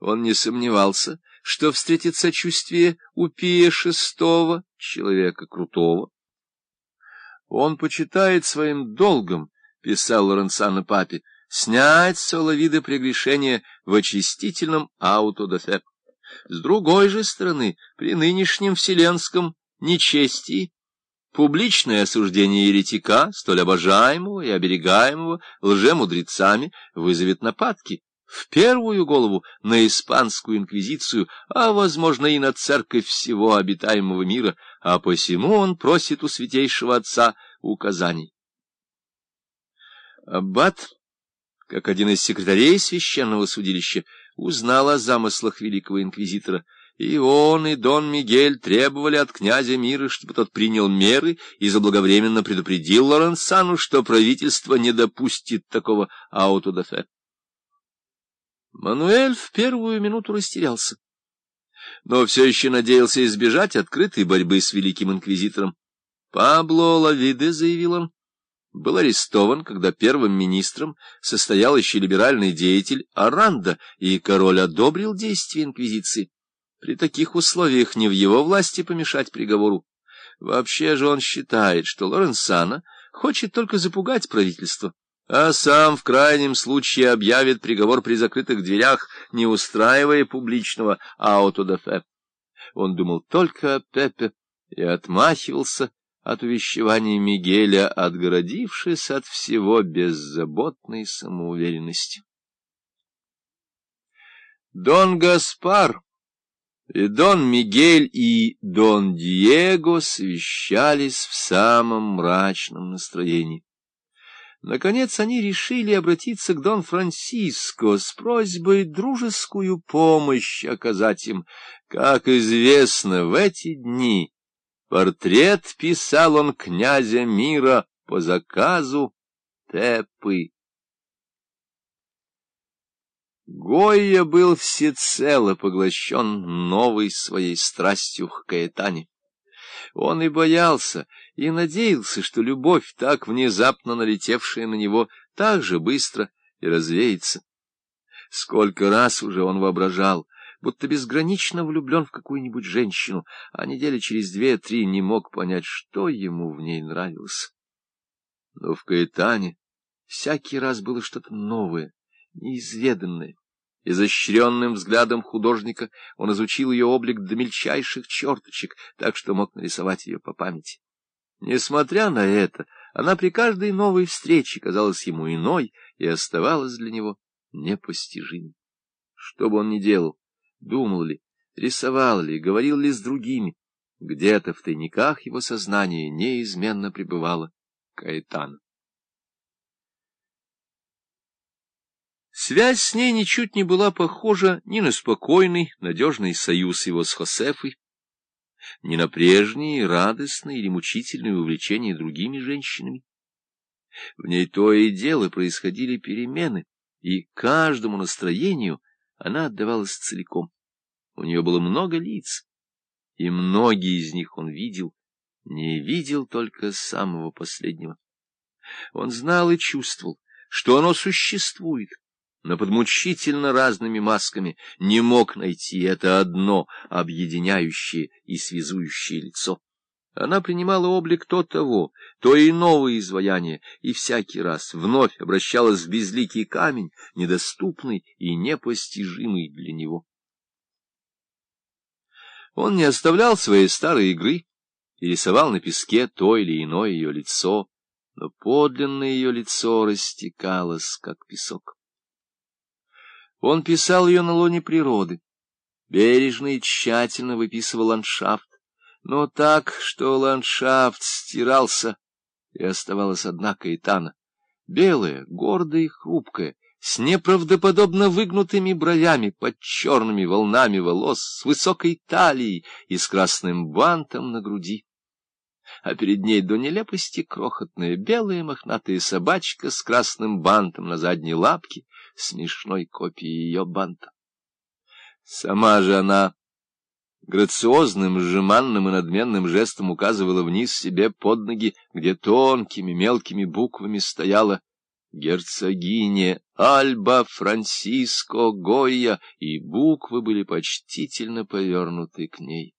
Он не сомневался, что встретит сочувствие у Пия шестого, человека крутого. Он почитает своим долгом, — писал Лоренцано папе, — снять с Соловида прегрешение в очистительном аутодафе. С другой же стороны, при нынешнем вселенском нечестии, публичное осуждение еретика, столь обожаемого и оберегаемого лжемудрецами, вызовет нападки, в первую голову на испанскую инквизицию, а, возможно, и на церковь всего обитаемого мира, а посему он просит у святейшего отца указаний. Аббат, как один из секретарей священного судилища, узнал о замыслах великого инквизитора, и он, и Дон Мигель требовали от князя мира, чтобы тот принял меры и заблаговременно предупредил Лоренсану, что правительство не допустит такого аутодафе. Мануэль в первую минуту растерялся, но все еще надеялся избежать открытой борьбы с великим инквизитором. Пабло Лавиде, заявил он, был арестован, когда первым министром состоял еще либеральный деятель Аранда, и король одобрил действия инквизиции. При таких условиях не в его власти помешать приговору. Вообще же он считает, что Лоренсана хочет только запугать правительство а сам в крайнем случае объявит приговор при закрытых дверях, не устраивая публичного аутодафе. Он думал только о Пепе и отмахивался от увещеваний Мигеля, отгородившись от всего беззаботной самоуверенности. Дон Гаспар и Дон Мигель и Дон Диего совещались в самом мрачном настроении. Наконец они решили обратиться к Дон Франсиско с просьбой дружескую помощь оказать им. Как известно, в эти дни портрет писал он князя мира по заказу Пепы. Гойя был всецело поглощен новой своей страстью к Каэтане. Он и боялся, и надеялся, что любовь, так внезапно налетевшая на него, так же быстро и развеется. Сколько раз уже он воображал, будто безгранично влюблен в какую-нибудь женщину, а недели через две-три не мог понять, что ему в ней нравилось. Но в Каэтане всякий раз было что-то новое, неизведанное. Изощренным взглядом художника он изучил ее облик до мельчайших черточек, так что мог нарисовать ее по памяти. Несмотря на это, она при каждой новой встрече казалась ему иной и оставалась для него непостижимой. Что бы он ни делал, думал ли, рисовал ли, говорил ли с другими, где-то в тайниках его сознания неизменно пребывала Каэтана. Связь с ней ничуть не была похожа ни на спокойный, надежный союз его с Хосефой, ни на прежние радостные или мучительные увлечения другими женщинами. В ней то и дело происходили перемены, и каждому настроению она отдавалась целиком. У нее было много лиц, и многие из них он видел, не видел только самого последнего. Он знал и чувствовал, что оно существует, но под мучительно разными масками не мог найти это одно объединяющее и связующее лицо. Она принимала облик то того, то иного изваяния, и всякий раз вновь обращалась в безликий камень, недоступный и непостижимый для него. Он не оставлял своей старой игры и рисовал на песке то или иное ее лицо, но подлинное ее лицо растекалось, как песок. Он писал ее на лоне природы, бережно и тщательно выписывал ландшафт, но так, что ландшафт стирался, и оставалась одна Каэтана, белая, гордая и хрупкая, с неправдоподобно выгнутыми бровями под черными волнами волос, с высокой талией и с красным бантом на груди. А перед ней до нелепости крохотная белая мохнатая собачка с красным бантом на задней лапке, смешной копией ее банта. Сама же она грациозным, сжиманным и надменным жестом указывала вниз себе под ноги, где тонкими мелкими буквами стояло герцогине Альба Франсиско Гойя, и буквы были почтительно повернуты к ней.